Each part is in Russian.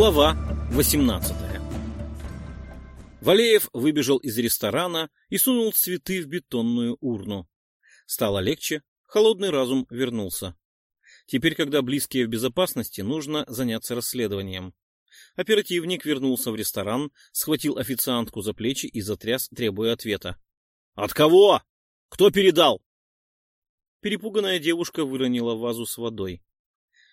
Глава 18 Валеев выбежал из ресторана и сунул цветы в бетонную урну. Стало легче, холодный разум вернулся. Теперь, когда близкие в безопасности, нужно заняться расследованием. Оперативник вернулся в ресторан, схватил официантку за плечи и затряс, требуя ответа. — От кого? Кто передал? Перепуганная девушка выронила вазу с водой.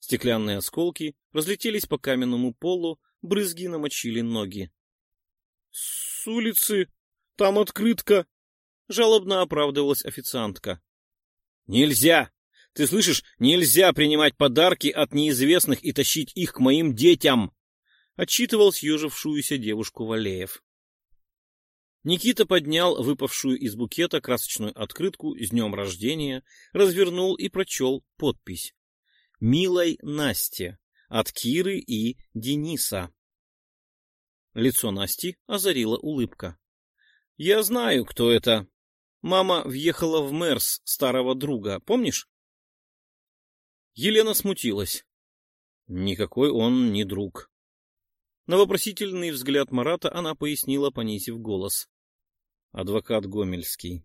Стеклянные осколки разлетелись по каменному полу, брызги намочили ноги. — С улицы! Там открытка! — жалобно оправдывалась официантка. — Нельзя! Ты слышишь, нельзя принимать подарки от неизвестных и тащить их к моим детям! — отчитывал съежившуюся девушку Валеев. Никита поднял выпавшую из букета красочную открытку с днем рождения, развернул и прочел подпись. «Милой Насте» от Киры и Дениса. Лицо Насти озарила улыбка. «Я знаю, кто это. Мама въехала в Мерс старого друга, помнишь?» Елена смутилась. Никакой он не друг. На вопросительный взгляд Марата она пояснила, понизив голос. Адвокат Гомельский.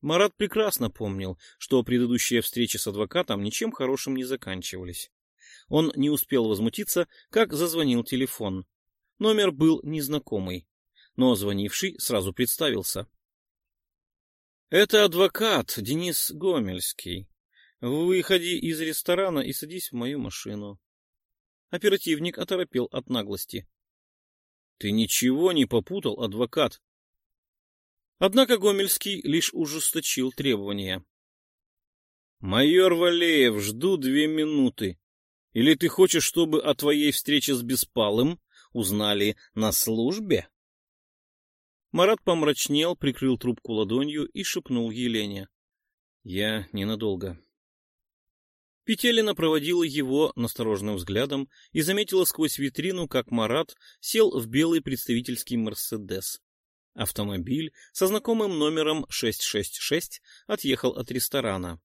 Марат прекрасно помнил, что предыдущие встречи с адвокатом ничем хорошим не заканчивались. Он не успел возмутиться, как зазвонил телефон. Номер был незнакомый, но звонивший сразу представился. — Это адвокат Денис Гомельский. Выходи из ресторана и садись в мою машину. Оперативник оторопел от наглости. — Ты ничего не попутал, адвокат? Однако Гомельский лишь ужесточил требования. — Майор Валеев, жду две минуты. Или ты хочешь, чтобы о твоей встрече с Беспалым узнали на службе? Марат помрачнел, прикрыл трубку ладонью и шепнул Елене. — Я ненадолго. Петелина проводила его настороженным взглядом и заметила сквозь витрину, как Марат сел в белый представительский «Мерседес». Автомобиль со знакомым номером 666 отъехал от ресторана.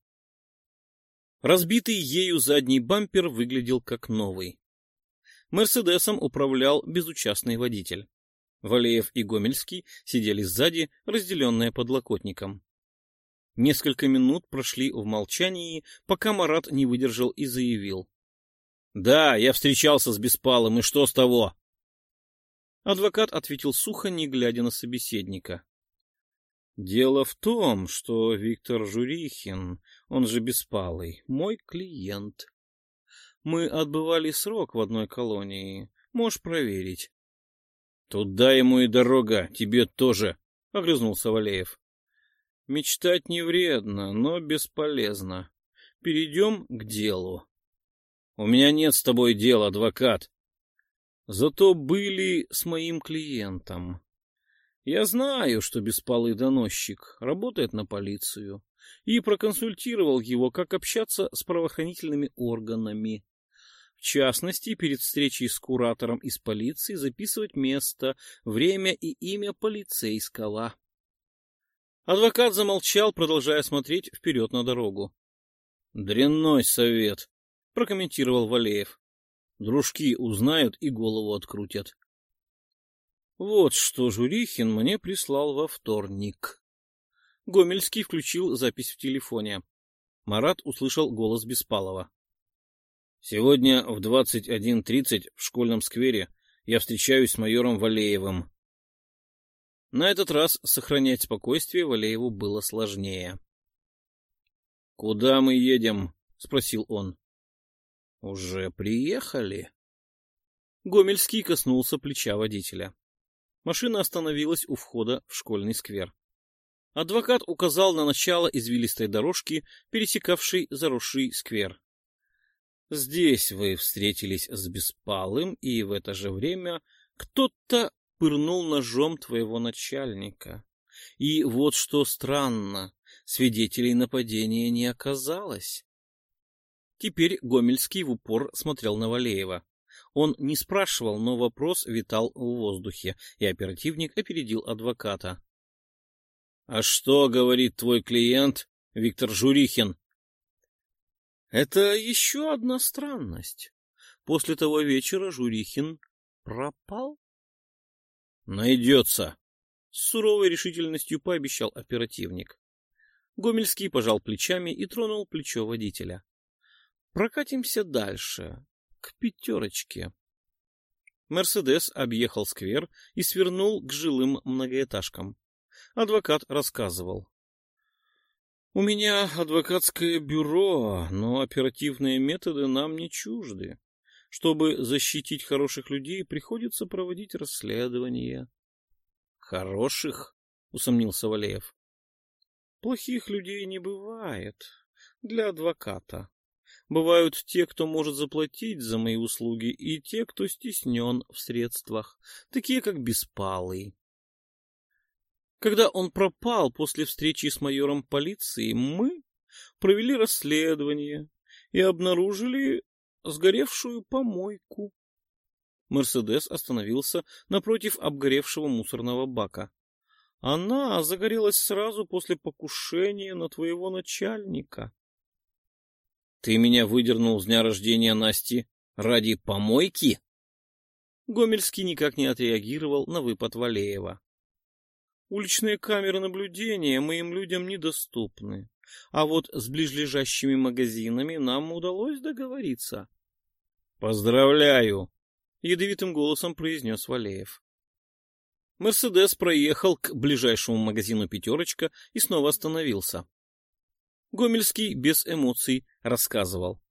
Разбитый ею задний бампер выглядел как новый. «Мерседесом» управлял безучастный водитель. Валеев и Гомельский сидели сзади, разделенные подлокотником. Несколько минут прошли в молчании, пока Марат не выдержал и заявил. — Да, я встречался с Беспалом, и что с того? Адвокат ответил сухо, не глядя на собеседника. Дело в том, что Виктор Журихин, он же Беспалый, мой клиент. Мы отбывали срок в одной колонии, можешь проверить. — Туда ему и дорога, тебе тоже, — огрызнулся Валеев. — Мечтать не вредно, но бесполезно. Перейдем к делу. — У меня нет с тобой дела, адвокат. Зато были с моим клиентом. Я знаю, что беспалый доносчик работает на полицию и проконсультировал его, как общаться с правоохранительными органами. В частности, перед встречей с куратором из полиции записывать место, время и имя полицейского. Адвокат замолчал, продолжая смотреть вперед на дорогу. — Дрянной совет, — прокомментировал Валеев. Дружки узнают и голову открутят. Вот что Журихин мне прислал во вторник. Гомельский включил запись в телефоне. Марат услышал голос Беспалова. Сегодня в 21.30 в школьном сквере я встречаюсь с майором Валеевым. На этот раз сохранять спокойствие Валееву было сложнее. — Куда мы едем? — спросил он. «Уже приехали?» Гомельский коснулся плеча водителя. Машина остановилась у входа в школьный сквер. Адвокат указал на начало извилистой дорожки, пересекавшей заросший сквер. «Здесь вы встретились с Беспалым, и в это же время кто-то пырнул ножом твоего начальника. И вот что странно, свидетелей нападения не оказалось. Теперь Гомельский в упор смотрел на Валеева. Он не спрашивал, но вопрос витал в воздухе, и оперативник опередил адвоката. — А что говорит твой клиент, Виктор Журихин? — Это еще одна странность. после того вечера Журихин пропал? Найдется, с суровой решительностью пообещал оперативник. Гомельский пожал плечами и тронул плечо водителя. Прокатимся дальше, к пятерочке. Мерседес объехал сквер и свернул к жилым многоэтажкам. Адвокат рассказывал. — У меня адвокатское бюро, но оперативные методы нам не чужды. Чтобы защитить хороших людей, приходится проводить расследование. — Хороших? — усомнился Валеев. — Плохих людей не бывает для адвоката. Бывают те, кто может заплатить за мои услуги, и те, кто стеснен в средствах, такие как Беспалый. Когда он пропал после встречи с майором полиции, мы провели расследование и обнаружили сгоревшую помойку. Мерседес остановился напротив обгоревшего мусорного бака. Она загорелась сразу после покушения на твоего начальника. Ты меня выдернул с дня рождения Насти ради помойки? Гомельский никак не отреагировал на выпад Валеева. Уличные камеры наблюдения моим людям недоступны, а вот с ближлежащими магазинами нам удалось договориться. Поздравляю, ядовитым голосом произнес Валеев. Мерседес проехал к ближайшему магазину «Пятерочка» и снова остановился. Гомельский без эмоций рассказывал.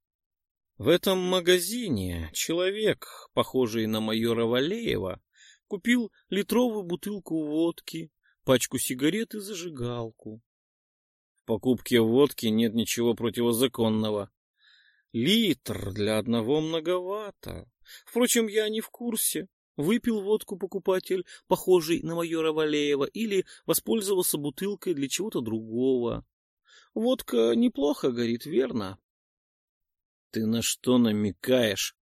В этом магазине человек, похожий на майора Валеева, купил литровую бутылку водки, пачку сигарет и зажигалку. В покупке водки нет ничего противозаконного. Литр для одного многовато. Впрочем, я не в курсе, выпил водку покупатель, похожий на майора Валеева, или воспользовался бутылкой для чего-то другого. Водка неплохо горит, верно? Ты на что намекаешь?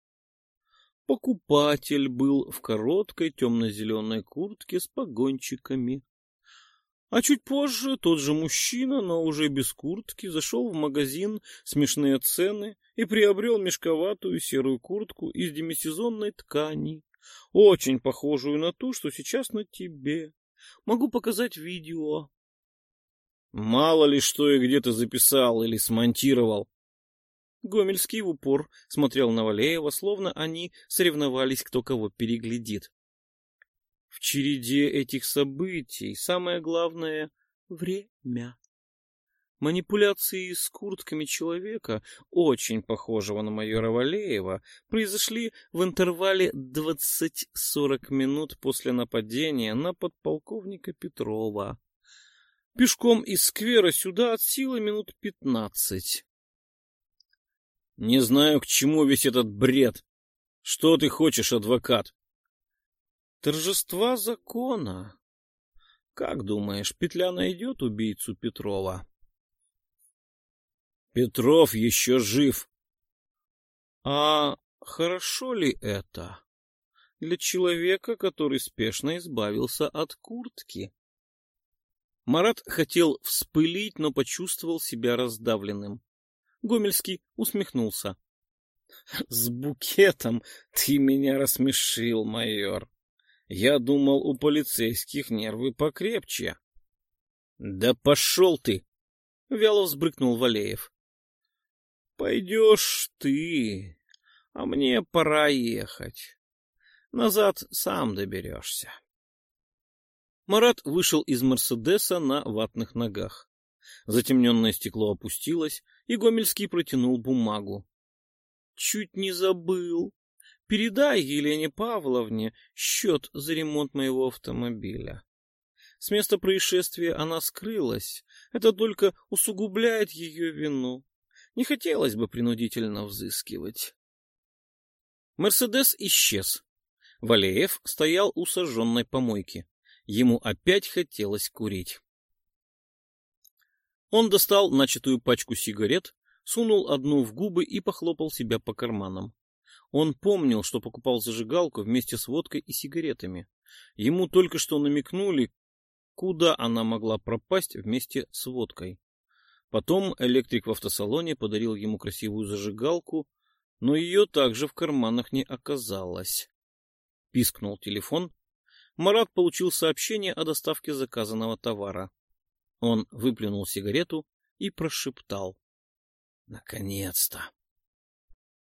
Покупатель был в короткой темно-зеленой куртке с погончиками. А чуть позже тот же мужчина, но уже без куртки, зашел в магазин «Смешные цены» и приобрел мешковатую серую куртку из демисезонной ткани, очень похожую на ту, что сейчас на тебе. Могу показать видео. Мало ли что и где-то записал или смонтировал. Гомельский в упор смотрел на Валеева, словно они соревновались, кто кого переглядит. В череде этих событий самое главное — время. Манипуляции с куртками человека, очень похожего на майора Валеева, произошли в интервале 20-40 минут после нападения на подполковника Петрова. Пешком из сквера сюда от силы минут пятнадцать. Не знаю, к чему весь этот бред. Что ты хочешь, адвокат? Торжества закона. Как думаешь, петля найдет убийцу Петрова? Петров еще жив. А хорошо ли это для человека, который спешно избавился от куртки? Марат хотел вспылить, но почувствовал себя раздавленным. Гомельский усмехнулся. — С букетом ты меня рассмешил, майор. Я думал, у полицейских нервы покрепче. — Да пошел ты! — вяло взбрыкнул Валеев. — Пойдешь ты, а мне пора ехать. Назад сам доберешься. Марат вышел из «Мерседеса» на ватных ногах. Затемненное стекло опустилось, и Гомельский протянул бумагу. — Чуть не забыл. Передай Елене Павловне счет за ремонт моего автомобиля. С места происшествия она скрылась. Это только усугубляет ее вину. Не хотелось бы принудительно взыскивать. Мерседес исчез. Валеев стоял у сожженной помойки. Ему опять хотелось курить. Он достал начатую пачку сигарет, сунул одну в губы и похлопал себя по карманам. Он помнил, что покупал зажигалку вместе с водкой и сигаретами. Ему только что намекнули, куда она могла пропасть вместе с водкой. Потом электрик в автосалоне подарил ему красивую зажигалку, но ее также в карманах не оказалось. Пискнул телефон. Марат получил сообщение о доставке заказанного товара. Он выплюнул сигарету и прошептал. — Наконец-то!